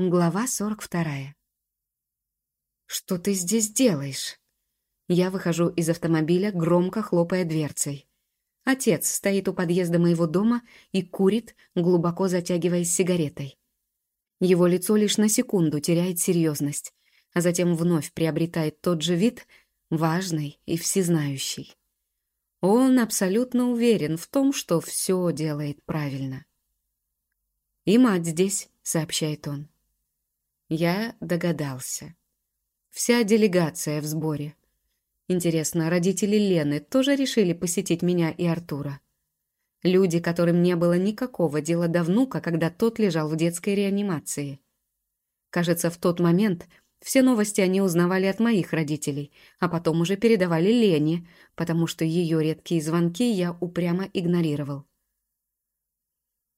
Глава 42. «Что ты здесь делаешь?» Я выхожу из автомобиля, громко хлопая дверцей. Отец стоит у подъезда моего дома и курит, глубоко затягиваясь сигаретой. Его лицо лишь на секунду теряет серьезность, а затем вновь приобретает тот же вид, важный и всезнающий. Он абсолютно уверен в том, что все делает правильно. «И мать здесь», — сообщает он. Я догадался. Вся делегация в сборе. Интересно, родители Лены тоже решили посетить меня и Артура? Люди, которым не было никакого дела до внука, когда тот лежал в детской реанимации. Кажется, в тот момент все новости они узнавали от моих родителей, а потом уже передавали Лене, потому что ее редкие звонки я упрямо игнорировал.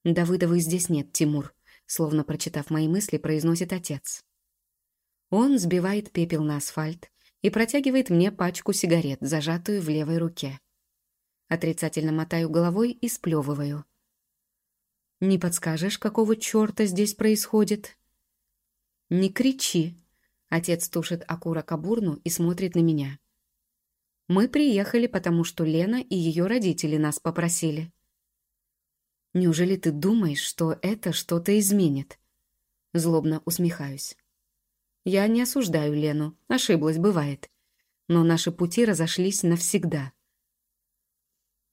«Давыдовой здесь нет, Тимур», словно прочитав мои мысли, произносит отец. Он сбивает пепел на асфальт и протягивает мне пачку сигарет, зажатую в левой руке. Отрицательно мотаю головой и сплевываю. «Не подскажешь, какого черта здесь происходит?» «Не кричи!» Отец тушит окурок об урну и смотрит на меня. «Мы приехали, потому что Лена и ее родители нас попросили». Неужели ты думаешь, что это что-то изменит? Злобно усмехаюсь. Я не осуждаю Лену, ошиблась, бывает. Но наши пути разошлись навсегда.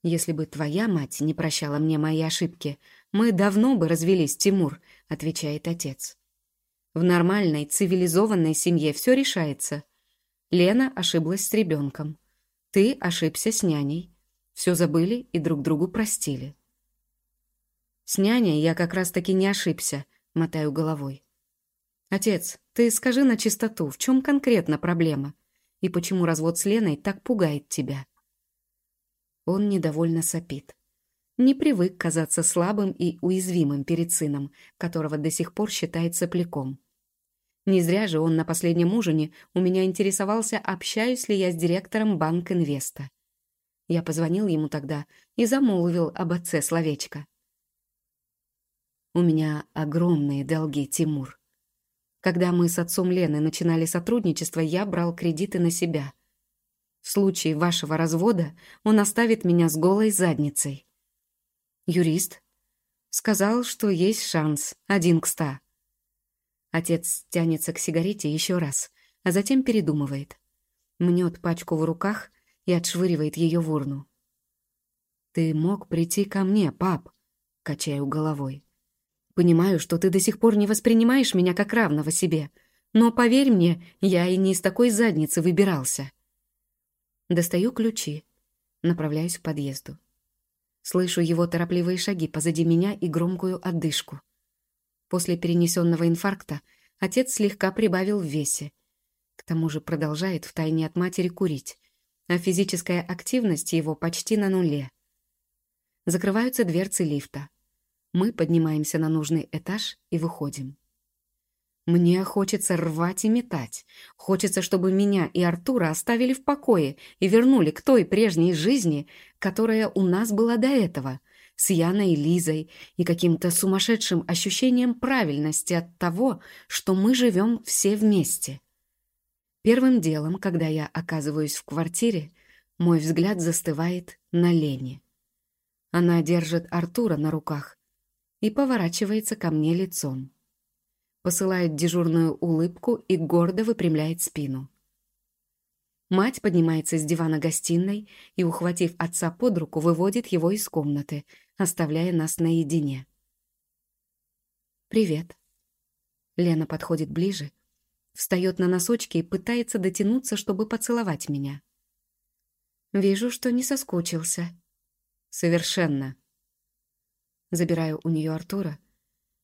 Если бы твоя мать не прощала мне мои ошибки, мы давно бы развелись, Тимур, отвечает отец. В нормальной, цивилизованной семье все решается. Лена ошиблась с ребенком. Ты ошибся с няней. Все забыли и друг другу простили. С няней я как раз-таки не ошибся, мотаю головой. Отец, ты скажи на чистоту, в чем конкретно проблема? И почему развод с Леной так пугает тебя? Он недовольно сопит. Не привык казаться слабым и уязвимым перед сыном, которого до сих пор считает сопляком. Не зря же он на последнем ужине у меня интересовался, общаюсь ли я с директором Банк Инвеста. Я позвонил ему тогда и замолвил об отце словечко. У меня огромные долги, Тимур. Когда мы с отцом Лены начинали сотрудничество, я брал кредиты на себя. В случае вашего развода он оставит меня с голой задницей. Юрист сказал, что есть шанс, один к ста. Отец тянется к сигарете еще раз, а затем передумывает. Мнет пачку в руках и отшвыривает ее в урну. «Ты мог прийти ко мне, пап», — качаю головой. Понимаю, что ты до сих пор не воспринимаешь меня как равного себе, но, поверь мне, я и не из такой задницы выбирался. Достаю ключи, направляюсь к подъезду. Слышу его торопливые шаги позади меня и громкую отдышку. После перенесенного инфаркта отец слегка прибавил в весе. К тому же продолжает втайне от матери курить, а физическая активность его почти на нуле. Закрываются дверцы лифта. Мы поднимаемся на нужный этаж и выходим. Мне хочется рвать и метать. Хочется, чтобы меня и Артура оставили в покое и вернули к той прежней жизни, которая у нас была до этого, с Яной и Лизой, и каким-то сумасшедшим ощущением правильности от того, что мы живем все вместе. Первым делом, когда я оказываюсь в квартире, мой взгляд застывает на Лене. Она держит Артура на руках и поворачивается ко мне лицом. Посылает дежурную улыбку и гордо выпрямляет спину. Мать поднимается с дивана гостиной и, ухватив отца под руку, выводит его из комнаты, оставляя нас наедине. «Привет». Лена подходит ближе, встает на носочки и пытается дотянуться, чтобы поцеловать меня. Вижу, что не соскучился. «Совершенно», Забираю у нее Артура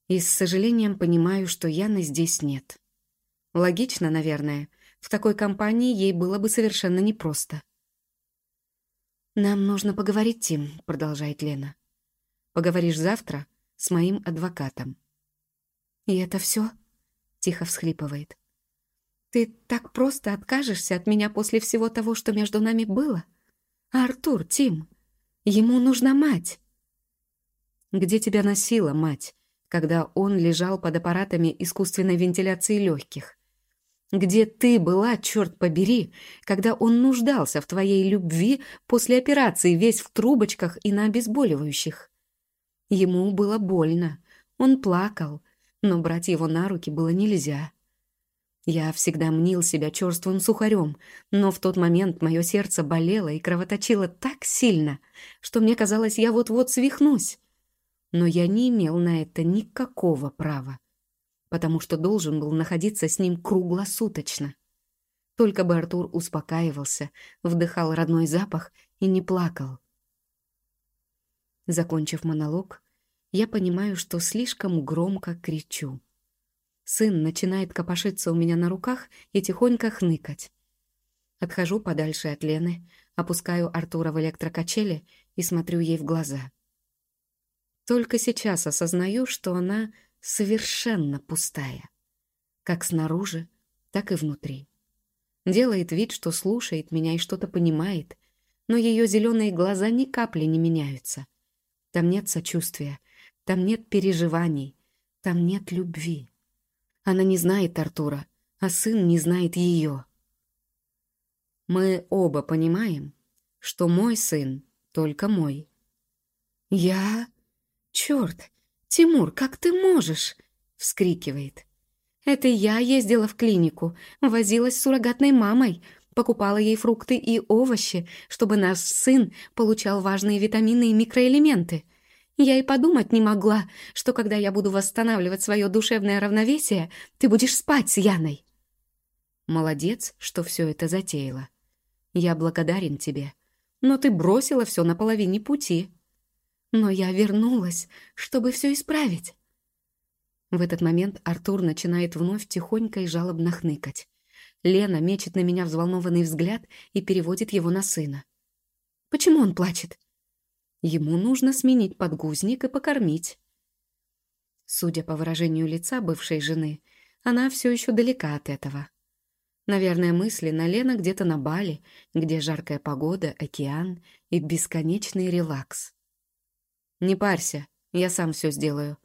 и с сожалением понимаю, что Яны здесь нет. Логично, наверное. В такой компании ей было бы совершенно непросто. «Нам нужно поговорить, Тим», — продолжает Лена. «Поговоришь завтра с моим адвокатом». «И это все? тихо всхлипывает. «Ты так просто откажешься от меня после всего того, что между нами было? Артур, Тим, ему нужна мать». «Где тебя носила, мать?» — когда он лежал под аппаратами искусственной вентиляции легких. Где ты была, черт побери, когда он нуждался в твоей любви после операции, весь в трубочках и на обезболивающих? Ему было больно, он плакал, но брать его на руки было нельзя. Я всегда мнил себя черствым сухарем, но в тот момент мое сердце болело и кровоточило так сильно, что мне казалось, я вот-вот свихнусь. Но я не имел на это никакого права, потому что должен был находиться с ним круглосуточно. Только бы Артур успокаивался, вдыхал родной запах и не плакал. Закончив монолог, я понимаю, что слишком громко кричу. Сын начинает копошиться у меня на руках и тихонько хныкать. Отхожу подальше от Лены, опускаю Артура в электрокачели и смотрю ей в глаза. Только сейчас осознаю, что она совершенно пустая. Как снаружи, так и внутри. Делает вид, что слушает меня и что-то понимает, но ее зеленые глаза ни капли не меняются. Там нет сочувствия, там нет переживаний, там нет любви. Она не знает Артура, а сын не знает ее. Мы оба понимаем, что мой сын только мой. «Я? Черт! Тимур, как ты можешь?» — вскрикивает. «Это я ездила в клинику, возилась с суррогатной мамой, покупала ей фрукты и овощи, чтобы наш сын получал важные витамины и микроэлементы. Я и подумать не могла, что когда я буду восстанавливать свое душевное равновесие, ты будешь спать с Яной. Молодец, что все это затеяла. Я благодарен тебе, но ты бросила все на половине пути. Но я вернулась, чтобы все исправить. В этот момент Артур начинает вновь тихонько и жалобно хныкать. Лена мечет на меня взволнованный взгляд и переводит его на сына. Почему он плачет? Ему нужно сменить подгузник и покормить. Судя по выражению лица бывшей жены, она все еще далека от этого. Наверное, мысли на Лена где-то на Бали, где жаркая погода, океан и бесконечный релакс. «Не парься, я сам все сделаю.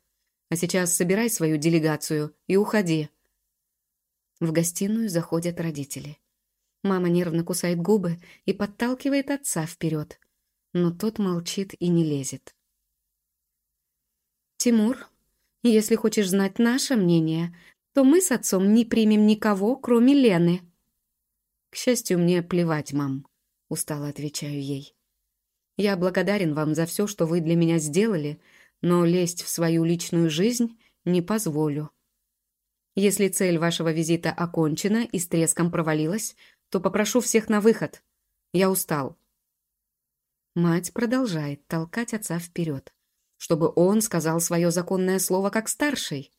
А сейчас собирай свою делегацию и уходи». В гостиную заходят родители. Мама нервно кусает губы и подталкивает отца вперед но тот молчит и не лезет. «Тимур, если хочешь знать наше мнение, то мы с отцом не примем никого, кроме Лены». «К счастью, мне плевать, мам», — устало отвечаю ей. «Я благодарен вам за все, что вы для меня сделали, но лезть в свою личную жизнь не позволю. Если цель вашего визита окончена и с треском провалилась, то попрошу всех на выход. Я устал». Мать продолжает толкать отца вперед, чтобы он сказал свое законное слово как старший.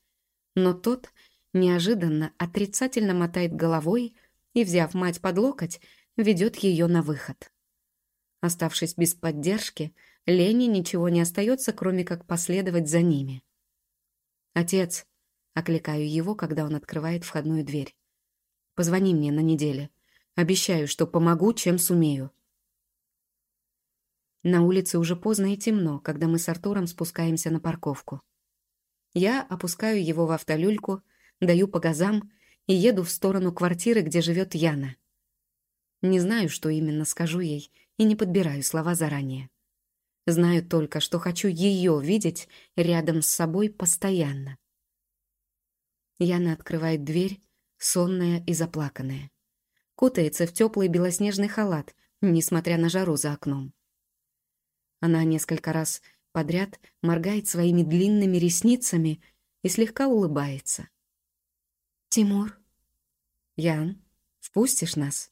Но тот неожиданно отрицательно мотает головой и, взяв мать под локоть, ведет ее на выход. Оставшись без поддержки, Лене ничего не остается, кроме как последовать за ними. «Отец», — окликаю его, когда он открывает входную дверь. «Позвони мне на неделе. Обещаю, что помогу, чем сумею». На улице уже поздно и темно, когда мы с Артуром спускаемся на парковку. Я опускаю его в автолюльку, даю по газам и еду в сторону квартиры, где живет Яна. Не знаю, что именно скажу ей, и не подбираю слова заранее. Знаю только, что хочу ее видеть рядом с собой постоянно. Яна открывает дверь, сонная и заплаканная. Кутается в теплый белоснежный халат, несмотря на жару за окном. Она несколько раз подряд моргает своими длинными ресницами и слегка улыбается. «Тимур?» «Ян, впустишь нас?»